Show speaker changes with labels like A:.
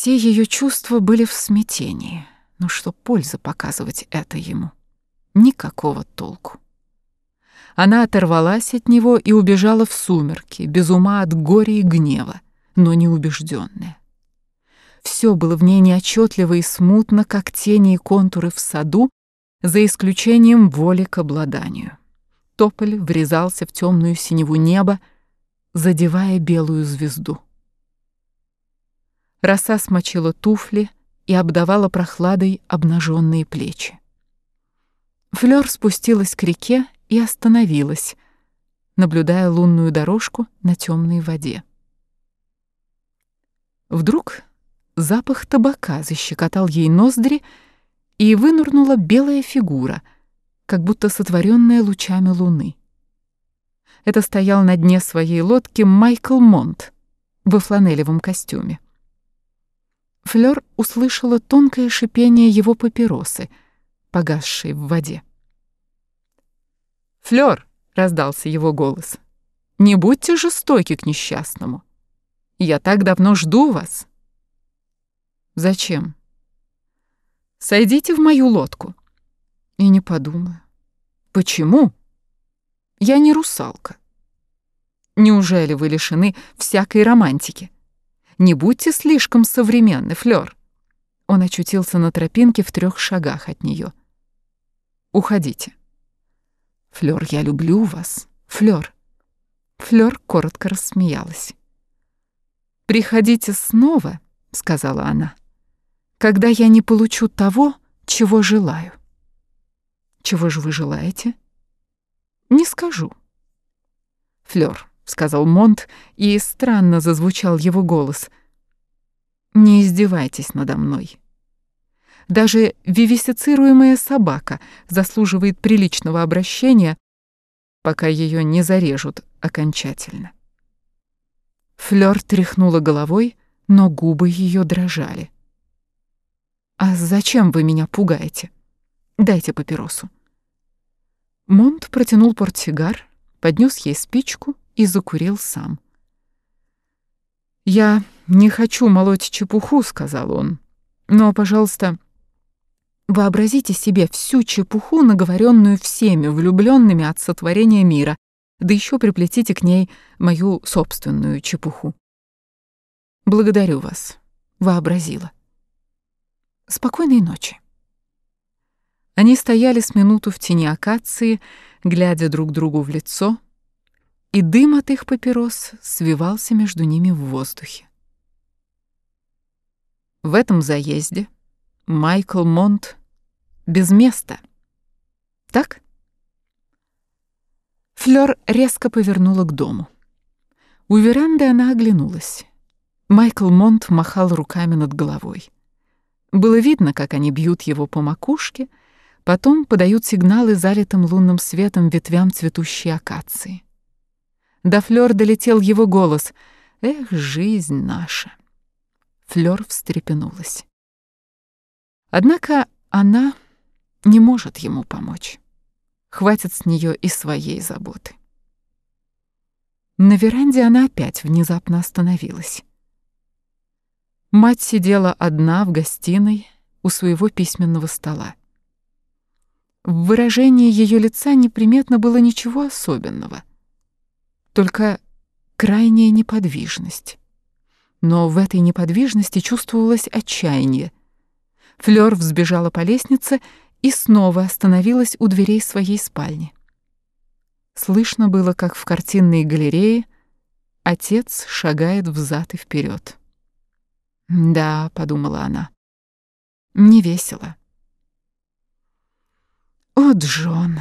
A: Все ее чувства были в смятении. Но что польза показывать это ему? Никакого толку. Она оторвалась от него и убежала в сумерки, без ума от горя и гнева, но неубежденная. Все было в ней неотчетливо и смутно, как тени и контуры в саду, за исключением воли к обладанию. Тополь врезался в темную синеву неба, задевая белую звезду. Роса смочила туфли и обдавала прохладой обнаженные плечи. Флёр спустилась к реке и остановилась, наблюдая лунную дорожку на темной воде. Вдруг запах табака защекотал ей ноздри, и вынырнула белая фигура, как будто сотворенная лучами луны. Это стоял на дне своей лодки Майкл Монт во фланелевом костюме. Флёр услышала тонкое шипение его папиросы, погасшей в воде. «Флёр!» — раздался его голос. «Не будьте жестоки к несчастному. Я так давно жду вас». «Зачем?» «Сойдите в мою лодку». «И не подумаю». «Почему?» «Я не русалка». «Неужели вы лишены всякой романтики?» Не будьте слишком современны, Флёр. Он очутился на тропинке в трех шагах от нее. Уходите. Флёр, я люблю вас. Флёр. Флёр коротко рассмеялась. Приходите снова, сказала она. Когда я не получу того, чего желаю. Чего же вы желаете? Не скажу. Флёр, сказал Монт, и странно зазвучал его голос. Не издевайтесь надо мной. Даже вивисцируемая собака заслуживает приличного обращения, пока ее не зарежут окончательно. Флёр тряхнула головой, но губы ее дрожали. «А зачем вы меня пугаете? Дайте папиросу». Монт протянул портсигар, поднес ей спичку и закурил сам. «Я не хочу молоть чепуху», — сказал он. «Но, пожалуйста, вообразите себе всю чепуху, наговоренную всеми влюбленными от сотворения мира, да еще приплетите к ней мою собственную чепуху. Благодарю вас, вообразила. Спокойной ночи». Они стояли с минуту в тени акации, глядя друг другу в лицо, и дым от их папирос свивался между ними в воздухе. В этом заезде Майкл Монт без места. Так? Флёр резко повернула к дому. У веранды она оглянулась. Майкл Монт махал руками над головой. Было видно, как они бьют его по макушке, потом подают сигналы залитым лунным светом ветвям цветущей акации. До Флёр долетел его голос. «Эх, жизнь наша!» Флёр встрепенулась. Однако она не может ему помочь. Хватит с нее и своей заботы. На веранде она опять внезапно остановилась. Мать сидела одна в гостиной у своего письменного стола. В выражении ее лица неприметно было ничего особенного только крайняя неподвижность. Но в этой неподвижности чувствовалось отчаяние. Флёр взбежала по лестнице и снова остановилась у дверей своей спальни. Слышно было, как в картинной галерее отец шагает взад и вперед. «Да», — подумала она, — «не весело». «О, Джон!»